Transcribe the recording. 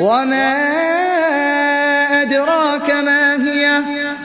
وما أدراك